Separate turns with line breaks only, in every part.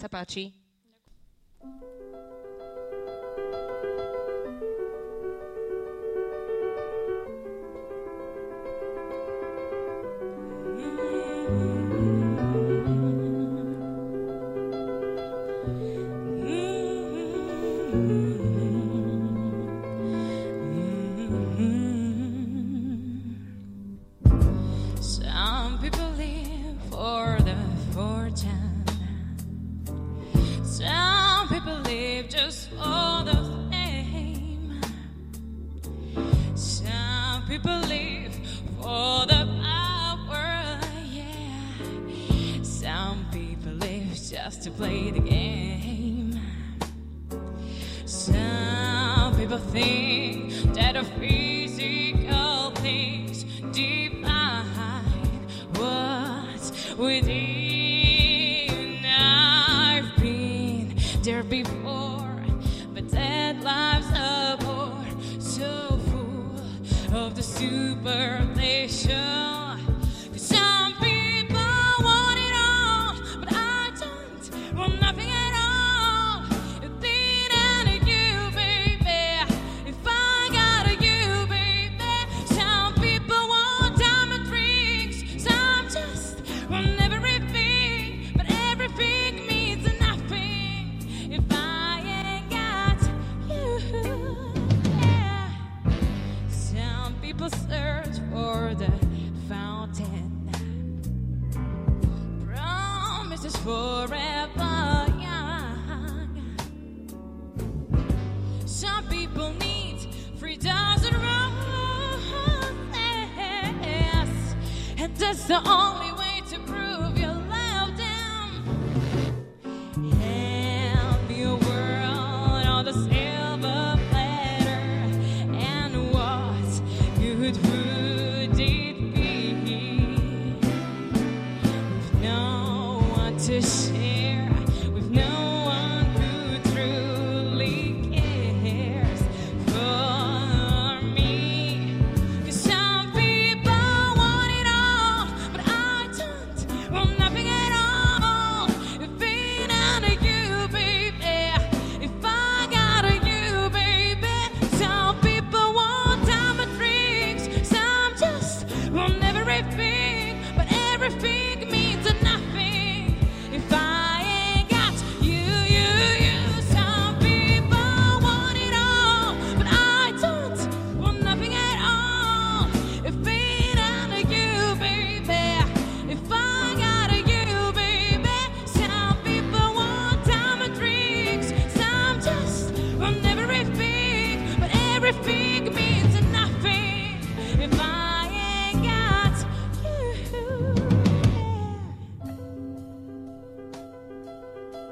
Sa thank
you people live for the power, yeah. Some people live just to play the game. Some people think that the physical things define what's within. I've been there before, but that life's superstition. Forever young. Some people need three dozen roses, and that's the only to share, with no one who truly cares for me? 'Cause some people want it all, but I don't want nothing at all. If ain't you, baby, if I got you, baby. Some people want diamond some just want everything, but everything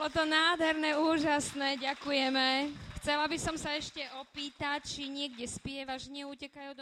Bolo to nádherné, úžasné, ďakujeme. Chcela by som sa ešte opýtať, či niekde spievaš, neutekajú do